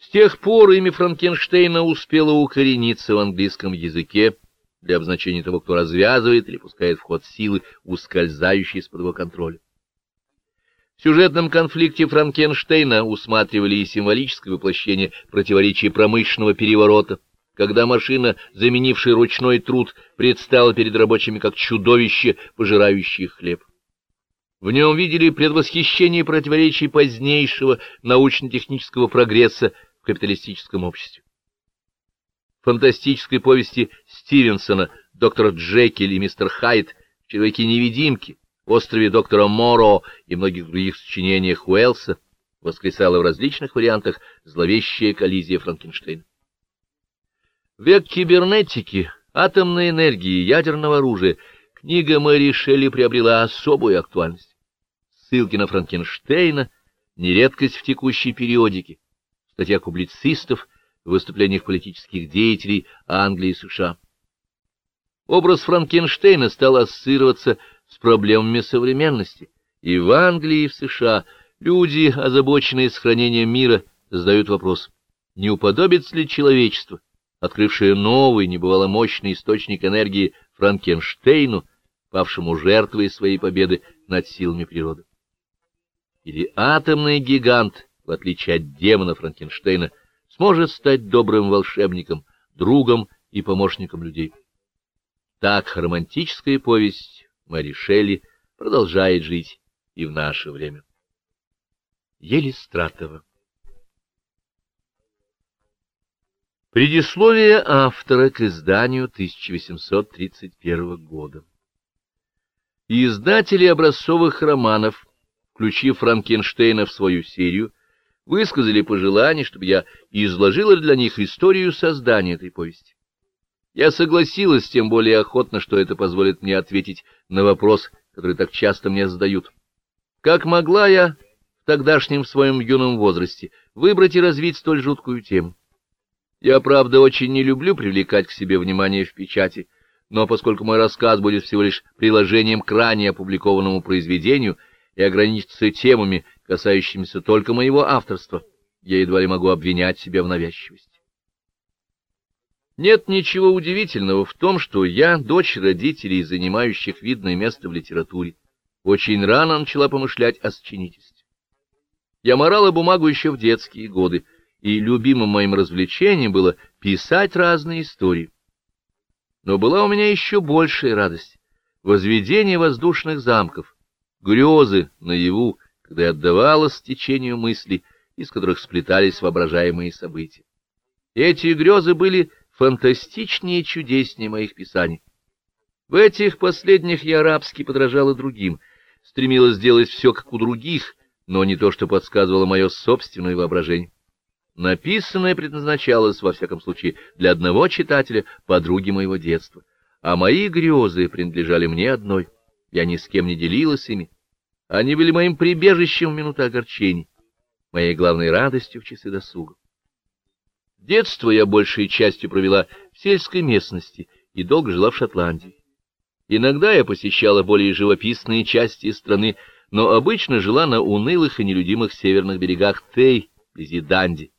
С тех пор имя Франкенштейна успело укорениться в английском языке для обозначения того, кто развязывает или пускает в ход силы, ускользающие из-под его контроля. В сюжетном конфликте Франкенштейна усматривали и символическое воплощение противоречий промышленного переворота, когда машина, заменившая ручной труд, предстала перед рабочими как чудовище, пожирающее хлеб. В нем видели предвосхищение противоречий позднейшего научно-технического прогресса в капиталистическом обществе. В фантастической повести Стивенсона «Доктор Джекиль и мистер Хайд», «Человеки-невидимки», «Острове доктора Моро» и многих других сочинениях Уэллса воскресала в различных вариантах зловещая коллизия Франкенштейна. Век кибернетики, атомной энергии, ядерного оружия. Книга Мэри Шелли приобрела особую актуальность. Ссылки на Франкенштейна — нередкость в текущей периодике, статьях публицистов, выступлениях политических деятелей Англии и США. Образ Франкенштейна стал ассоциироваться с проблемами современности. И в Англии, и в США люди, озабоченные сохранением мира, задают вопрос, не уподобится ли человечество открывшая новый, небывало мощный источник энергии Франкенштейну, павшему жертвой своей победы над силами природы. Или атомный гигант, в отличие от демона Франкенштейна, сможет стать добрым волшебником, другом и помощником людей. Так романтическая повесть Мэри Шелли продолжает жить и в наше время. Елистратова Предисловие автора к изданию 1831 года. Издатели образцовых романов, включив Франкенштейна в свою серию, высказали пожелание, чтобы я изложила для них историю создания этой повести. Я согласилась тем более охотно, что это позволит мне ответить на вопрос, который так часто мне задают. Как могла я в тогдашнем своем юном возрасте выбрать и развить столь жуткую тему? Я, правда, очень не люблю привлекать к себе внимание в печати, но поскольку мой рассказ будет всего лишь приложением к ранее опубликованному произведению и ограничится темами, касающимися только моего авторства, я едва ли могу обвинять себя в навязчивости. Нет ничего удивительного в том, что я, дочь родителей, занимающих видное место в литературе, очень рано начала помышлять о сочинительстве. Я морала бумагу еще в детские годы, и любимым моим развлечением было писать разные истории. Но была у меня еще большая радость — возведение воздушных замков, грезы наяву, когда я отдавалась течению мыслей, из которых сплетались воображаемые события. Эти грезы были фантастичнее и чудеснее моих писаний. В этих последних я арабски подражала другим, стремилась сделать все, как у других, но не то, что подсказывало мое собственное воображение. Написанное предназначалось, во всяком случае, для одного читателя, подруги моего детства, а мои грезы принадлежали мне одной, я ни с кем не делилась ими. Они были моим прибежищем в минуты огорчений, моей главной радостью в часы досуга. Детство я большей частью провела в сельской местности и долго жила в Шотландии. Иногда я посещала более живописные части страны, но обычно жила на унылых и нелюдимых северных берегах Тей, вблизи Данди.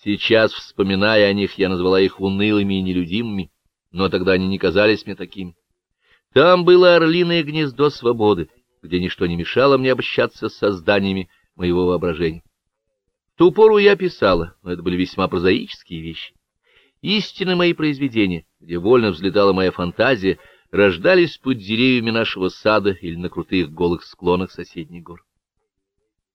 Сейчас, вспоминая о них, я назвала их унылыми и нелюдимыми, но тогда они не казались мне такими. Там было орлиное гнездо свободы, где ничто не мешало мне обращаться с созданиями моего воображения. В ту пору я писала, но это были весьма прозаические вещи. Истины мои произведения, где вольно взлетала моя фантазия, рождались под деревьями нашего сада или на крутых голых склонах соседних гор.